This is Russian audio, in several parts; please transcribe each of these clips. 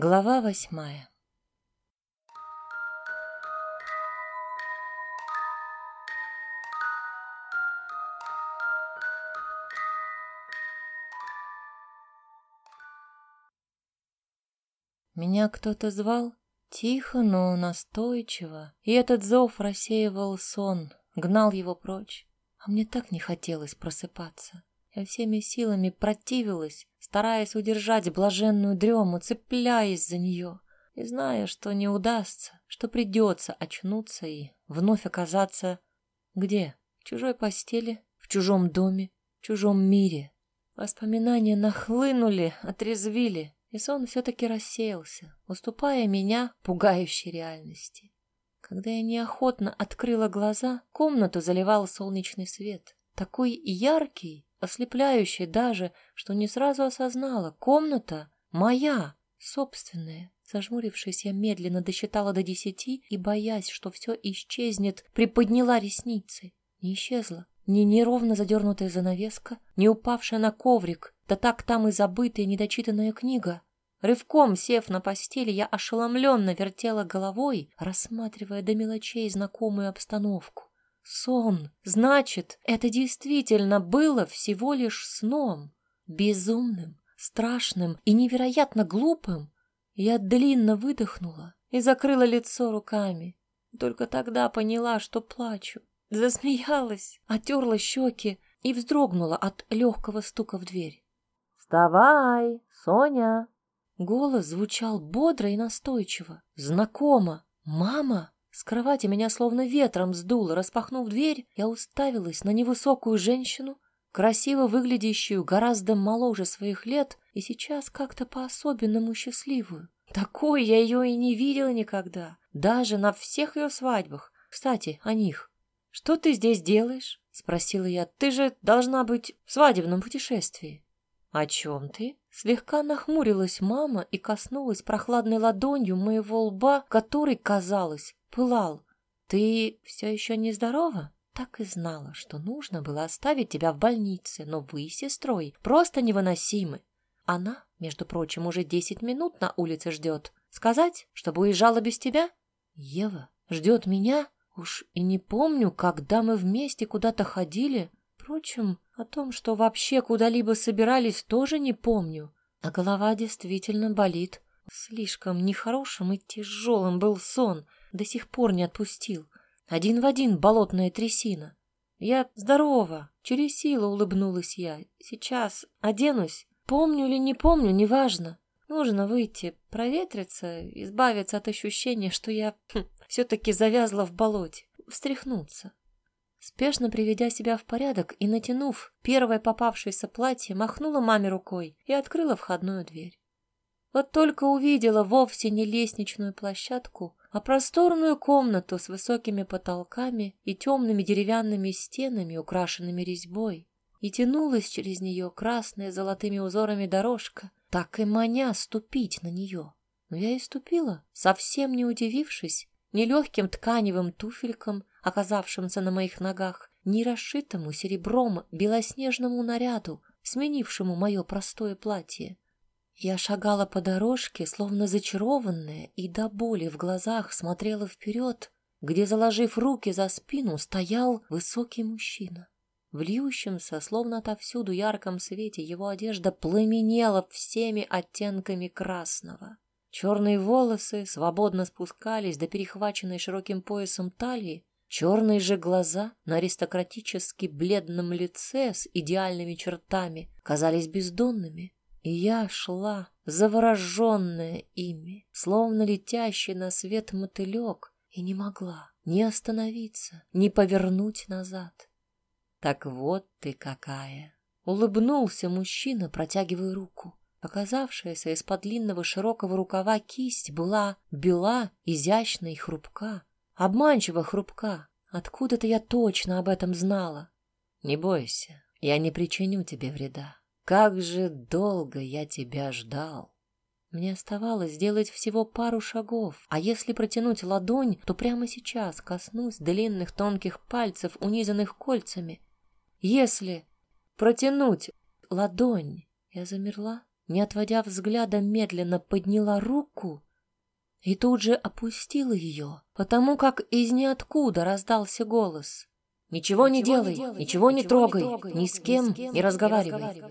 Глава восьмая Меня кто-то звал? Тихо, но настойчиво. И этот зов рассеивал сон, гнал его прочь. А мне так не хотелось просыпаться. Я всеми силами противилась, стараясь удержать блаженную дрему, цепляясь за нее, и зная, что не удастся, что придется очнуться и вновь оказаться где? В чужой постели, в чужом доме, в чужом мире. Воспоминания нахлынули, отрезвили, и сон все-таки рассеялся, уступая меня пугающей реальности. Когда я неохотно открыла глаза, комнату заливал солнечный свет, такой яркий, ослепляющий даже, что не сразу осознала. Комната моя, собственная. Зажмурившись, я медленно досчитала до десяти и, боясь, что все исчезнет, приподняла ресницы. Не исчезла. Ни неровно задернутая занавеска, ни упавшая на коврик, да так там и забытая недочитанная книга. Рывком сев на постели, я ошеломленно вертела головой, рассматривая до мелочей знакомую обстановку. Сон. Значит, это действительно было всего лишь сном. Безумным, страшным и невероятно глупым. Я длинно выдохнула и закрыла лицо руками. Только тогда поняла, что плачу. Засмеялась, отерла щеки и вздрогнула от легкого стука в дверь. «Вставай, Соня!» Голос звучал бодро и настойчиво. Знакомо. «Мама!» С кровати меня словно ветром сдуло. Распахнув дверь, я уставилась на невысокую женщину, красиво выглядящую, гораздо моложе своих лет, и сейчас как-то по-особенному счастливую. Такой я ее и не видела никогда, даже на всех ее свадьбах. Кстати, о них. «Что ты здесь делаешь?» — спросила я. «Ты же должна быть в свадебном путешествии». «О чем ты?» Слегка нахмурилась мама и коснулась прохладной ладонью моего лба, который, казалось, пылал. «Ты все еще нездорова?» Так и знала, что нужно было оставить тебя в больнице, но вы с сестрой просто невыносимы. Она, между прочим, уже десять минут на улице ждет. Сказать, чтобы уезжала без тебя? Ева ждет меня? Уж и не помню, когда мы вместе куда-то ходили. Впрочем, о том, что вообще куда-либо собирались, тоже не помню. А голова действительно болит. Слишком нехорошим и тяжелым был сон — до сих пор не отпустил. Один в один болотная трясина. Я здорова, через силу улыбнулась я. Сейчас оденусь. Помню или не помню, неважно. Нужно выйти, проветриться, избавиться от ощущения, что я хм, все-таки завязла в болоте, встряхнуться. Спешно приведя себя в порядок и натянув первое попавшееся платье, махнула маме рукой и открыла входную дверь. Вот только увидела вовсе не лестничную площадку, а просторную комнату с высокими потолками и темными деревянными стенами, украшенными резьбой. И тянулась через нее красная золотыми узорами дорожка, так и маня ступить на нее. Но я и ступила, совсем не удивившись ни легким тканевым туфелькам, оказавшимся на моих ногах, ни расшитому серебром белоснежному наряду, сменившему мое простое платье. Я шагала по дорожке, словно зачарованная, и до боли в глазах смотрела вперед, где, заложив руки за спину, стоял высокий мужчина. В льющемся, словно отовсюду ярком свете, его одежда пламенела всеми оттенками красного. Черные волосы свободно спускались до перехваченной широким поясом талии, черные же глаза на аристократически бледном лице с идеальными чертами казались бездонными. И я шла, завороженная ими, словно летящий на свет мотылек, и не могла ни остановиться, ни повернуть назад. Так вот ты какая! Улыбнулся мужчина, протягивая руку. Оказавшаяся из-под длинного широкого рукава кисть была бела, изящна и хрупка. Обманчиво хрупка. Откуда-то я точно об этом знала. Не бойся, я не причиню тебе вреда. Как же долго я тебя ждал. Мне оставалось сделать всего пару шагов, а если протянуть ладонь, то прямо сейчас коснусь длинных тонких пальцев, унизанных кольцами. Если протянуть ладонь, я замерла, не отводя взгляда, медленно подняла руку и тут же опустила ее, потому как из ниоткуда раздался голос. «Ничего не делай, ничего не трогай, ни с кем не разговаривай».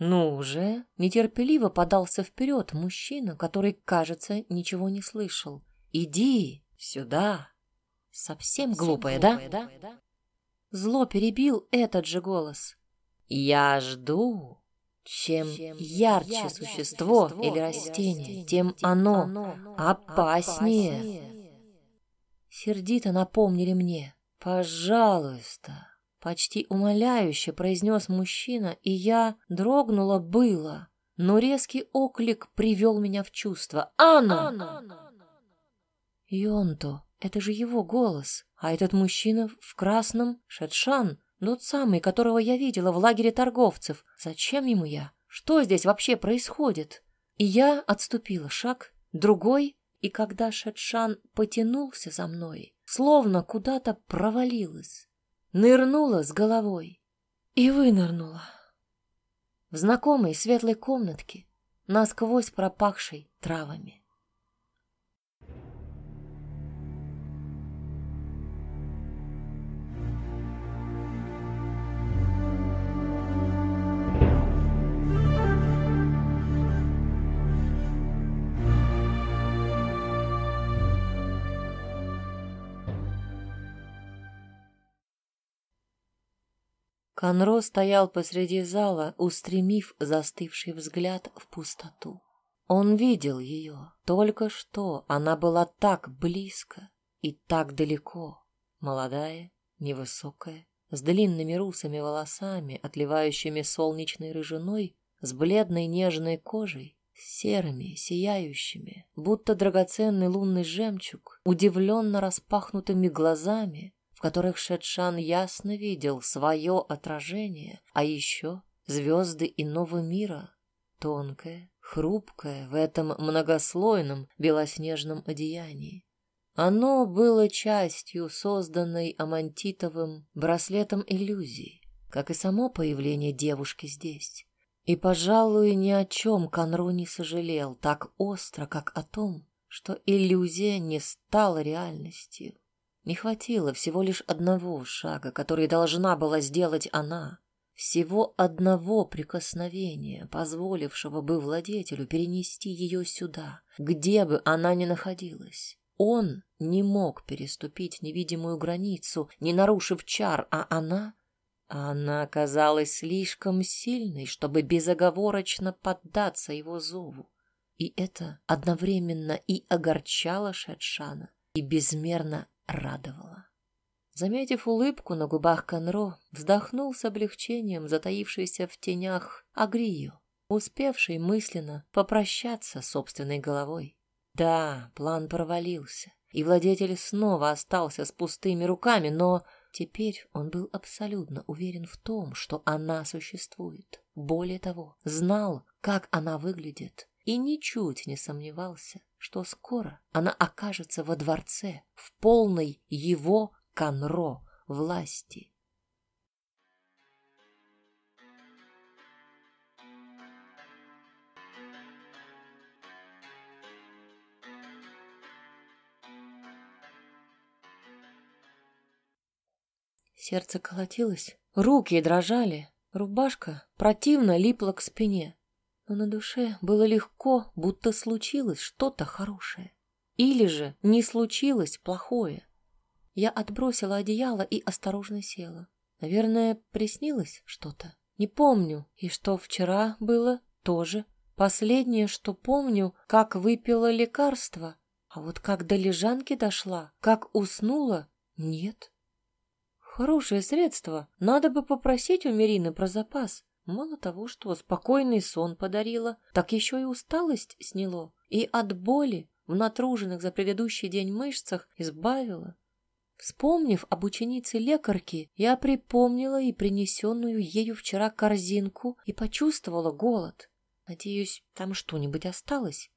Ну уже нетерпеливо подался вперед мужчина, который, кажется, ничего не слышал. «Иди сюда!» Совсем глупая, да? Зло перебил этот же голос. «Я жду». Чем ярче существо или растение, тем оно опаснее. Сердито напомнили мне. «Пожалуйста», — почти умоляюще произнес мужчина, и я дрогнула было, но резкий оклик привел меня в чувство. «Анна!» «Йонто, это же его голос, а этот мужчина в красном — Шедшан, тот самый, которого я видела в лагере торговцев. Зачем ему я? Что здесь вообще происходит?» И я отступила шаг, другой, и когда Шедшан потянулся за мной, словно куда-то провалилась, нырнула с головой и вынырнула. В знакомой светлой комнатке, насквозь пропахшей травами. Конро стоял посреди зала, устремив застывший взгляд в пустоту. Он видел ее. Только что она была так близко и так далеко. Молодая, невысокая, с длинными русыми волосами, отливающими солнечной рыжиной, с бледной нежной кожей, серыми, сияющими, будто драгоценный лунный жемчуг, удивленно распахнутыми глазами, в которых Шедшан ясно видел свое отражение, а еще звезды иного мира, тонкое, хрупкое в этом многослойном белоснежном одеянии. Оно было частью созданной амантитовым браслетом иллюзии, как и само появление девушки здесь. И, пожалуй, ни о чем Конру не сожалел так остро, как о том, что иллюзия не стала реальностью. Не хватило всего лишь одного шага, который должна была сделать она. Всего одного прикосновения, позволившего бы владетелю перенести ее сюда, где бы она ни находилась. Он не мог переступить невидимую границу, не нарушив чар, а она... Она оказалась слишком сильной, чтобы безоговорочно поддаться его зову. И это одновременно и огорчало Шедшана, и безмерно радовало. Заметив улыбку на губах Конро, вздохнул с облегчением затаившийся в тенях Агрию, успевший мысленно попрощаться с собственной головой. Да, план провалился, и владетель снова остался с пустыми руками, но теперь он был абсолютно уверен в том, что она существует. Более того, знал, как она выглядит, и ничуть не сомневался, что скоро она окажется во дворце в полной его Конро власти. Сердце колотилось, руки дрожали, рубашка противно липла к спине но на душе было легко, будто случилось что-то хорошее. Или же не случилось плохое. Я отбросила одеяло и осторожно села. Наверное, приснилось что-то. Не помню, и что вчера было тоже. Последнее, что помню, как выпила лекарство, а вот как до лежанки дошла, как уснула, нет. Хорошее средство, надо бы попросить у Мирины про запас. Мало того, что спокойный сон подарила, так еще и усталость сняло, и от боли в натруженных за предыдущий день мышцах избавила. Вспомнив об ученице лекарки, я припомнила и принесенную ею вчера корзинку и почувствовала голод. Надеюсь, там что-нибудь осталось.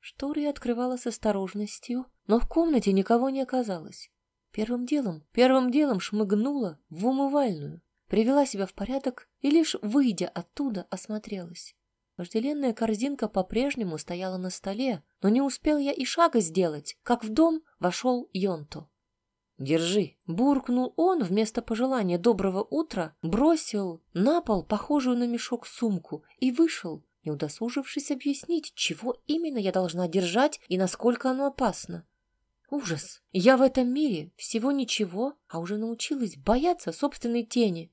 Шторы я открывала с осторожностью, но в комнате никого не оказалось. Первым делом, первым делом шмыгнула в умывальную привела себя в порядок и лишь выйдя оттуда осмотрелась. Вожделенная корзинка по-прежнему стояла на столе, но не успел я и шага сделать, как в дом вошел Йонто. «Держи!» — буркнул он вместо пожелания доброго утра, бросил на пол похожую на мешок сумку и вышел, не удосужившись объяснить, чего именно я должна держать и насколько оно опасно. Ужас! Я в этом мире всего ничего, а уже научилась бояться собственной тени.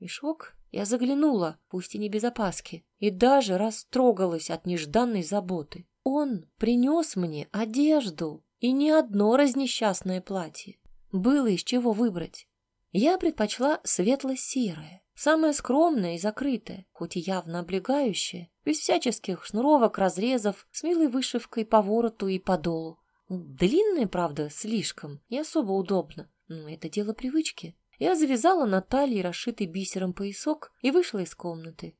Мешок я заглянула, пусть и не без опаски, и даже растрогалась от нежданной заботы. Он принес мне одежду и не одно разнесчастное платье. Было из чего выбрать. Я предпочла светло-серое, самое скромное и закрытое, хоть и явно облегающее, без всяческих шнуровок, разрезов, с милой вышивкой по вороту и по долу. Длинное, правда, слишком, не особо удобно, но это дело привычки. Я завязала на талии расшитый бисером поясок и вышла из комнаты.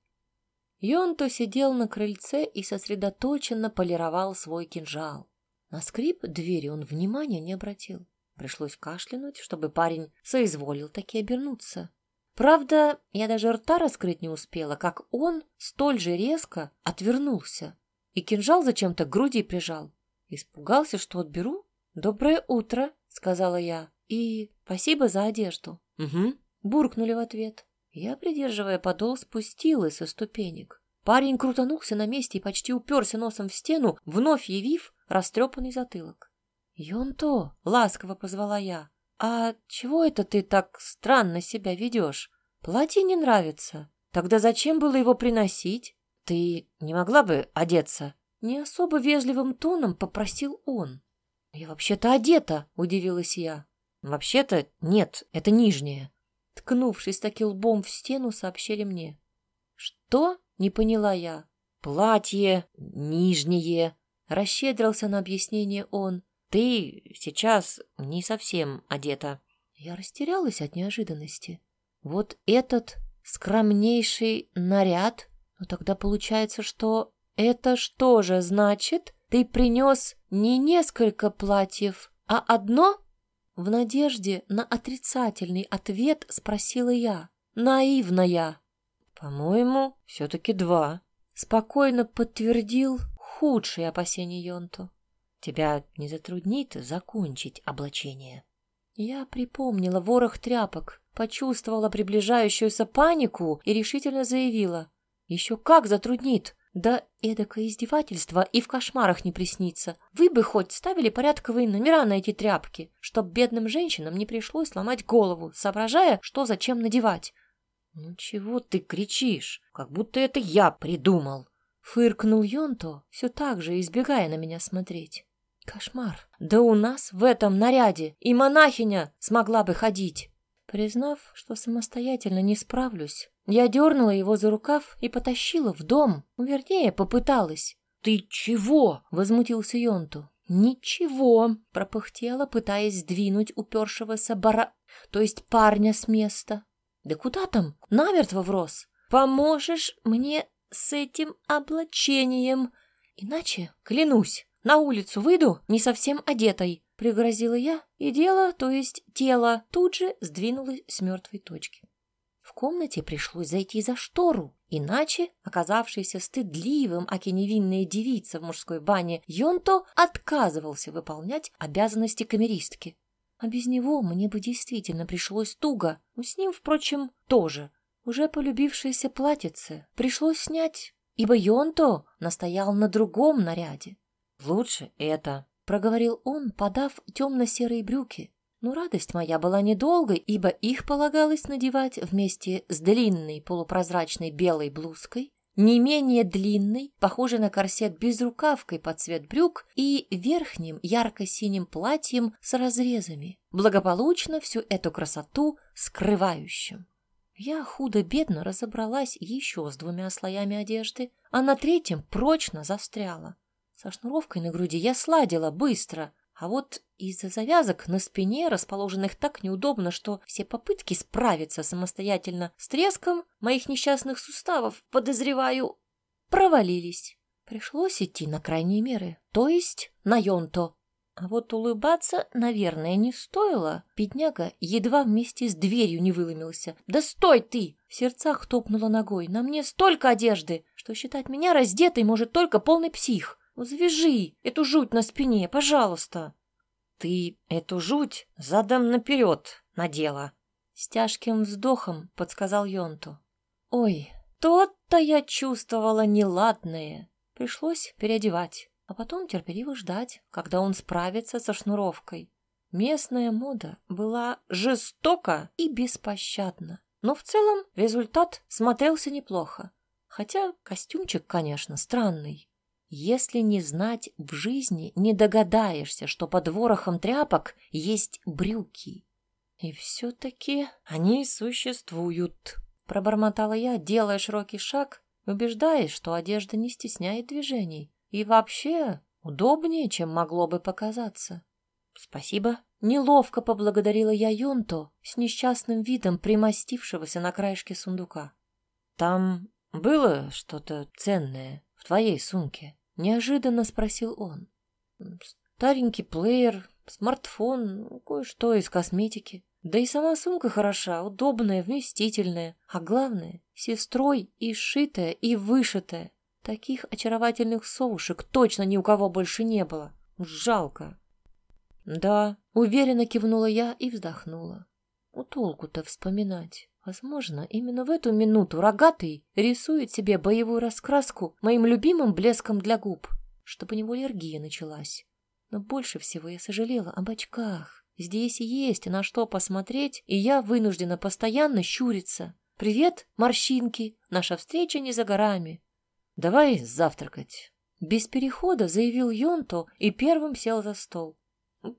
Йонто сидел на крыльце и сосредоточенно полировал свой кинжал. На скрип двери он внимания не обратил. Пришлось кашлянуть, чтобы парень соизволил таки обернуться. Правда, я даже рта раскрыть не успела, как он столь же резко отвернулся и кинжал зачем-то к груди прижал. Испугался, что отберу? «Доброе утро», — сказала я, — «и спасибо за одежду». «Угу», — буркнули в ответ. Я, придерживая подол, спустилась со ступенек. Парень крутанулся на месте и почти уперся носом в стену, вновь явив растрепанный затылок. «Йонто!» — ласково позвала я. «А чего это ты так странно себя ведешь? Платье не нравится. Тогда зачем было его приносить? Ты не могла бы одеться?» Не особо вежливым тоном попросил он. «Я вообще-то одета», — удивилась я. «Вообще-то нет, это нижнее». Ткнувшись таки лбом в стену, сообщили мне. «Что?» — не поняла я. «Платье нижнее», — расщедрился на объяснение он. «Ты сейчас не совсем одета». Я растерялась от неожиданности. Вот этот скромнейший наряд, ну тогда получается, что «Это что же значит? Ты принес не несколько платьев, а одно?» В надежде на отрицательный ответ спросила я. Наивная. «По-моему, все-таки два», — спокойно подтвердил худшие опасения Йонту. «Тебя не затруднит закончить облачение?» Я припомнила ворох тряпок, почувствовала приближающуюся панику и решительно заявила. «Еще как затруднит! Да эдакое издевательство и в кошмарах не приснится. Вы бы хоть ставили порядковые номера на эти тряпки, чтоб бедным женщинам не пришлось ломать голову, соображая, что зачем надевать. «Ну чего ты кричишь? Как будто это я придумал!» Фыркнул Йонто, все так же избегая на меня смотреть. «Кошмар! Да у нас в этом наряде и монахиня смогла бы ходить!» Признав, что самостоятельно не справлюсь, я дернула его за рукав и потащила в дом. Вернее, попыталась. «Ты чего?» — возмутился Йонту. «Ничего», — пропыхтела, пытаясь сдвинуть упершегося бара... то есть парня с места. «Да куда там? Намертво врос. Поможешь мне с этим облачением? Иначе, клянусь, на улицу выйду не совсем одетой», — пригрозила я, и дело, то есть тело, тут же сдвинулось с мертвой точки. В комнате пришлось зайти за штору, иначе оказавшийся стыдливым, аки невинная девица в мужской бане, Йонто отказывался выполнять обязанности камеристки. А без него мне бы действительно пришлось туго, но с ним, впрочем, тоже. Уже полюбившееся платьице пришлось снять, ибо Йонто настоял на другом наряде. «Лучше это», — проговорил он, подав темно-серые брюки, но радость моя была недолгой, ибо их полагалось надевать вместе с длинной полупрозрачной белой блузкой, не менее длинной, похожей на корсет безрукавкой под цвет брюк и верхним ярко-синим платьем с разрезами, благополучно всю эту красоту скрывающим. Я худо-бедно разобралась еще с двумя слоями одежды, а на третьем прочно застряла. Со шнуровкой на груди я сладила быстро, а вот из-за завязок на спине, расположенных так неудобно, что все попытки справиться самостоятельно с треском моих несчастных суставов, подозреваю, провалились. Пришлось идти на крайние меры, то есть на Йонто. А вот улыбаться, наверное, не стоило. Бедняга едва вместе с дверью не выломился. «Да стой ты!» В сердцах топнула ногой. «На мне столько одежды, что считать меня раздетой может только полный псих. Завяжи эту жуть на спине, пожалуйста!» «Ты эту жуть задом наперед надела!» С тяжким вздохом подсказал Йонту. «Ой, тот-то я чувствовала неладное. Пришлось переодевать» а потом терпеливо ждать, когда он справится со шнуровкой. Местная мода была жестока и беспощадна, но в целом результат смотрелся неплохо. Хотя костюмчик, конечно, странный. Если не знать в жизни, не догадаешься, что под ворохом тряпок есть брюки. И все-таки они существуют, пробормотала я, делая широкий шаг, убеждаясь, что одежда не стесняет движений. И вообще удобнее, чем могло бы показаться. Спасибо. Неловко поблагодарила я Юнто с несчастным видом примостившегося на краешке сундука. Там было что-то ценное в твоей сумке? Неожиданно спросил он. Старенький плеер, смартфон, кое-что из косметики. Да и сама сумка хороша, удобная, вместительная, а главное, сестрой и сшитая, и вышитая. Таких очаровательных совушек точно ни у кого больше не было. Жалко. Да, уверенно кивнула я и вздохнула. У толку-то вспоминать. Возможно, именно в эту минуту рогатый рисует себе боевую раскраску моим любимым блеском для губ, чтобы него аллергия началась. Но больше всего я сожалела об очках. Здесь есть на что посмотреть, и я вынуждена постоянно щуриться. «Привет, морщинки! Наша встреча не за горами. «Давай завтракать». Без перехода заявил Йонто и первым сел за стол.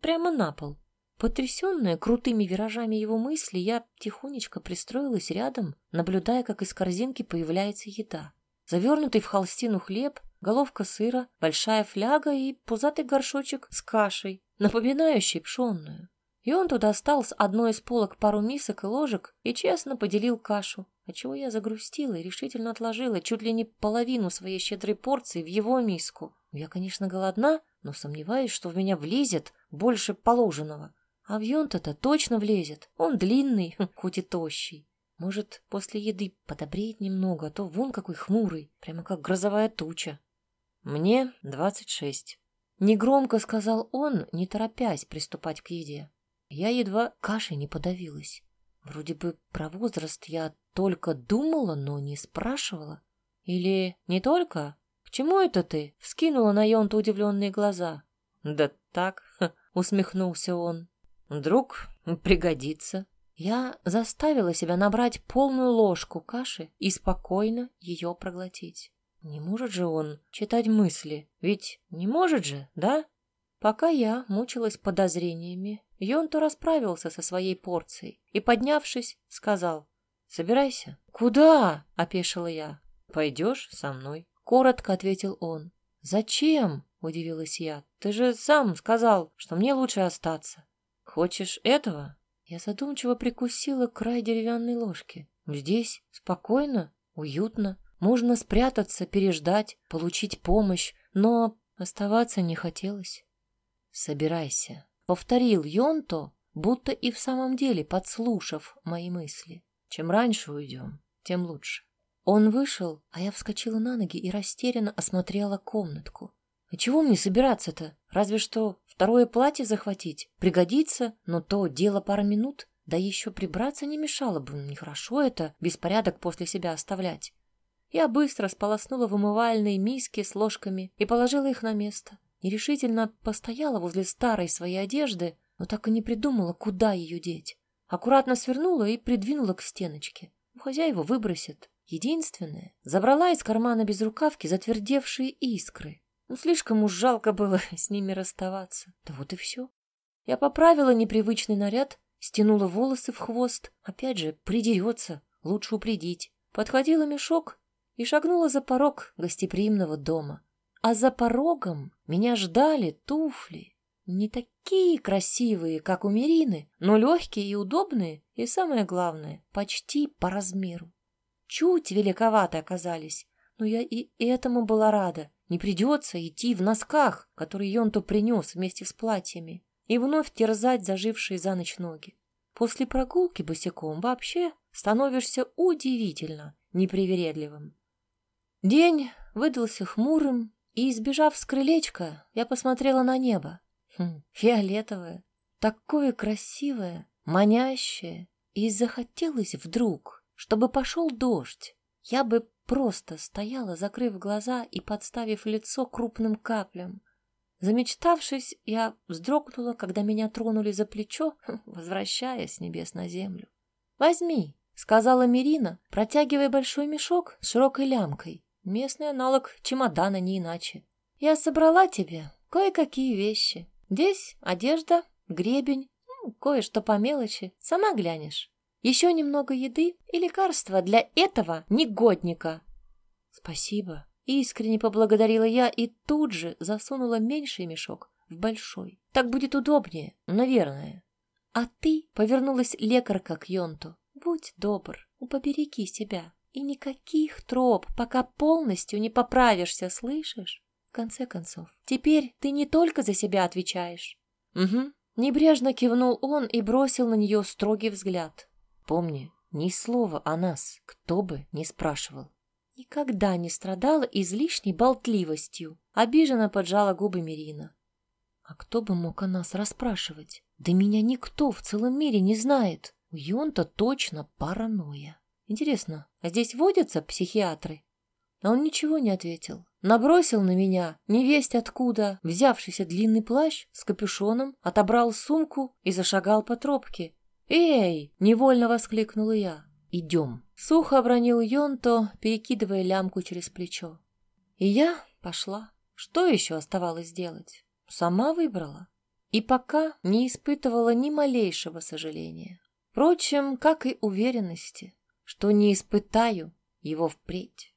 Прямо на пол. Потрясенная крутыми виражами его мысли, я тихонечко пристроилась рядом, наблюдая, как из корзинки появляется еда. Завернутый в холстину хлеб, головка сыра, большая фляга и пузатый горшочек с кашей, напоминающий пшенную. И он туда достал с одной из полок пару мисок и ложек и честно поделил кашу, отчего я загрустила и решительно отложила чуть ли не половину своей щедрой порции в его миску. Я, конечно, голодна, но сомневаюсь, что в меня влезет больше положенного. А в Йонта-то точно влезет. Он длинный, хоть и тощий. Может, после еды подобреет немного, а то вон какой хмурый, прямо как грозовая туча. Мне двадцать шесть. Негромко сказал он, не торопясь приступать к еде. Я едва кашей не подавилась. Вроде бы про возраст я только думала, но не спрашивала. Или не только? К чему это ты? Вскинула на Йонта удивленные глаза. Да так, усмехнулся он. Вдруг пригодится. Я заставила себя набрать полную ложку каши и спокойно ее проглотить. Не может же он читать мысли, ведь не может же, да? Пока я мучилась подозрениями, Йонто расправился со своей порцией и, поднявшись, сказал «Собирайся». «Куда?» — опешила я. «Пойдешь со мной», — коротко ответил он. «Зачем?» — удивилась я. «Ты же сам сказал, что мне лучше остаться». «Хочешь этого?» Я задумчиво прикусила край деревянной ложки. «Здесь спокойно, уютно, можно спрятаться, переждать, получить помощь, но оставаться не хотелось». «Собирайся», — повторил Йонто, будто и в самом деле подслушав мои мысли. «Чем раньше уйдем, тем лучше». Он вышел, а я вскочила на ноги и растерянно осмотрела комнатку. «А чего мне собираться-то? Разве что второе платье захватить. Пригодится, но то дело пара минут. Да еще прибраться не мешало бы. Нехорошо это, беспорядок после себя оставлять». Я быстро сполоснула в умывальной миски с ложками и положила их на место. Нерешительно постояла возле старой своей одежды, но так и не придумала, куда ее деть. Аккуратно свернула и придвинула к стеночке. У хозяева выбросит. Единственное, забрала из кармана без рукавки затвердевшие искры. Ну, слишком уж жалко было с ними расставаться. Да вот и все. Я поправила непривычный наряд, стянула волосы в хвост. Опять же, придерется, лучше упредить. Подхватила мешок и шагнула за порог гостеприимного дома. А за порогом меня ждали туфли. Не такие красивые, как у Мирины, но легкие и удобные, и самое главное, почти по размеру. Чуть великоваты оказались, но я и этому была рада. Не придется идти в носках, которые Йонто принес вместе с платьями, и вновь терзать зажившие за ночь ноги. После прогулки босиком вообще становишься удивительно непривередливым. День выдался хмурым, и, избежав с крылечка, я посмотрела на небо. Хм, фиолетовое, такое красивое, манящее, и захотелось вдруг, чтобы пошел дождь. Я бы просто стояла, закрыв глаза и подставив лицо крупным каплям. Замечтавшись, я вздрогнула, когда меня тронули за плечо, возвращаясь с небес на землю. «Возьми», — сказала Мирина, протягивая большой мешок с широкой лямкой. Местный аналог чемодана не иначе. «Я собрала тебе кое-какие вещи. Здесь одежда, гребень, ну, кое-что по мелочи. Сама глянешь. Еще немного еды и лекарства для этого негодника». «Спасибо», Искренне поблагодарила я и тут же засунула меньший мешок в большой. Так будет удобнее, наверное. А ты повернулась лекарка к Йонту. Будь добр, побереги себя. И никаких троп, пока полностью не поправишься, слышишь? В конце концов, теперь ты не только за себя отвечаешь. Угу. Небрежно кивнул он и бросил на нее строгий взгляд. Помни, ни слова о нас, кто бы не спрашивал. Никогда не страдала излишней болтливостью. Обиженно поджала губы Мирина. А кто бы мог о нас расспрашивать? Да меня никто в целом мире не знает. У Йонта точно паранойя. Интересно, а здесь водятся психиатры? А он ничего не ответил. Набросил на меня, невесть откуда, взявшийся длинный плащ с капюшоном, отобрал сумку и зашагал по тропке. «Эй!» — невольно воскликнула я. «Идем». Сухо обронил Йонто, перекидывая лямку через плечо. И я пошла. Что еще оставалось делать? Сама выбрала. И пока не испытывала ни малейшего сожаления. Впрочем, как и уверенности, что не испытаю его впредь.